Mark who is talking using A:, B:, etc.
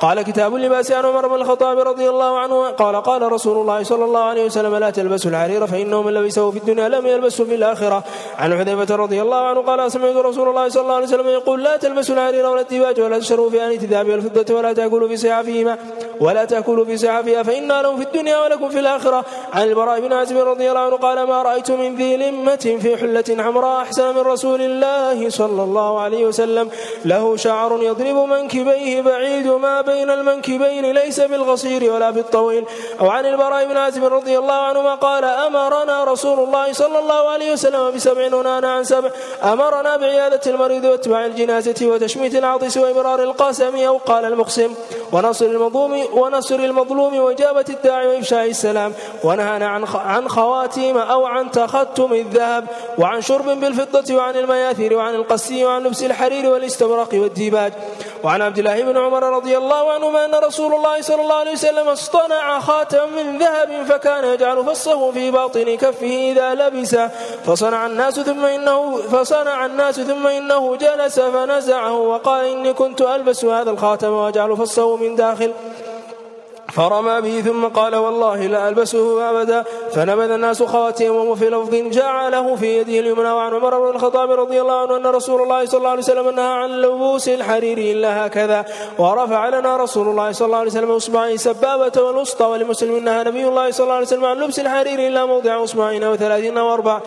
A: قال كتاب اللباس عن عمر بن الخطاب رضي الله عنه. قال قال رسول الله صلى الله عليه وسلم لا تلبسوا الحرير فإنه من لبسه في الدنيا لم يلبسه في الآخرة. عن حذيفة رضي الله عنه قال سمعت رسول الله صلى الله عليه وسلم يقول لا تلبسوا الحرير ولا الديباج ولا تشربوا في آنية الذهب والفضة ولا تأكلوا في صحافهما. ولا تأكلوا في صحافها فإنا لهم في الدنيا ولكم في الآخرة. عن البراء بن عازب رضي الله عنه قال ما رأيت من ذي لمة في حلة حمراء أحسن من رسول الله صلى الله عليه وسلم. له شعر يضرب منكبيه بعيد ما بين المنكبين ليس بالغصير ولا بالطويل. أو عن البراء بن عازب رضي الله عنهما قال أمرنا رسول الله صلى الله عليه وسلم بسبع نهانا عن سبع. أمرنا بعيادة المريض واتباع الجنازة وتشميت العطس وإبرار القاسم. أو قال المقسم ونصر المظلوم ونصر المظلوم وإجابة الداعي وإفشاء السلام. ونهانا عن عن خواتيم أو عن تختم الذهب وعن شرب بالفضة وعن المياثير وعن القسي وعن لبس الحرير والاستبرق والديباج. وعن عبد الله بن عمر رضي الله عنهما أن رسول الله صلى الله عليه وسلم اصطنع خاتما من ذهب فكان يجعل فصه في باطن كفه إذا لبس. فصنع الناس ثم إنه فصنع الناس ثم إنه جلس فنزعه وقال إني كنت ألبس هذا الخاتم وأجعل فصه من داخل. فرمى به ثم قال والله لا ألبسه أبدا فنبذ الناس خواتيمهم وفي لفظ جعله في يده اليمنى وعن عمر بن الخطاب رضي الله عنه أن رسول الله صلى الله عليه وسلم نهى عن لبوس الحرير إلا هكذا ورفع لنا رسول الله صلى الله عليه وسلم إصبعه سبابة والوسطى ولمسلم نهى نبي الله صلى الله عليه وسلم عن لبس الحرير إلا موضع إصبعين وثلاثين وأربع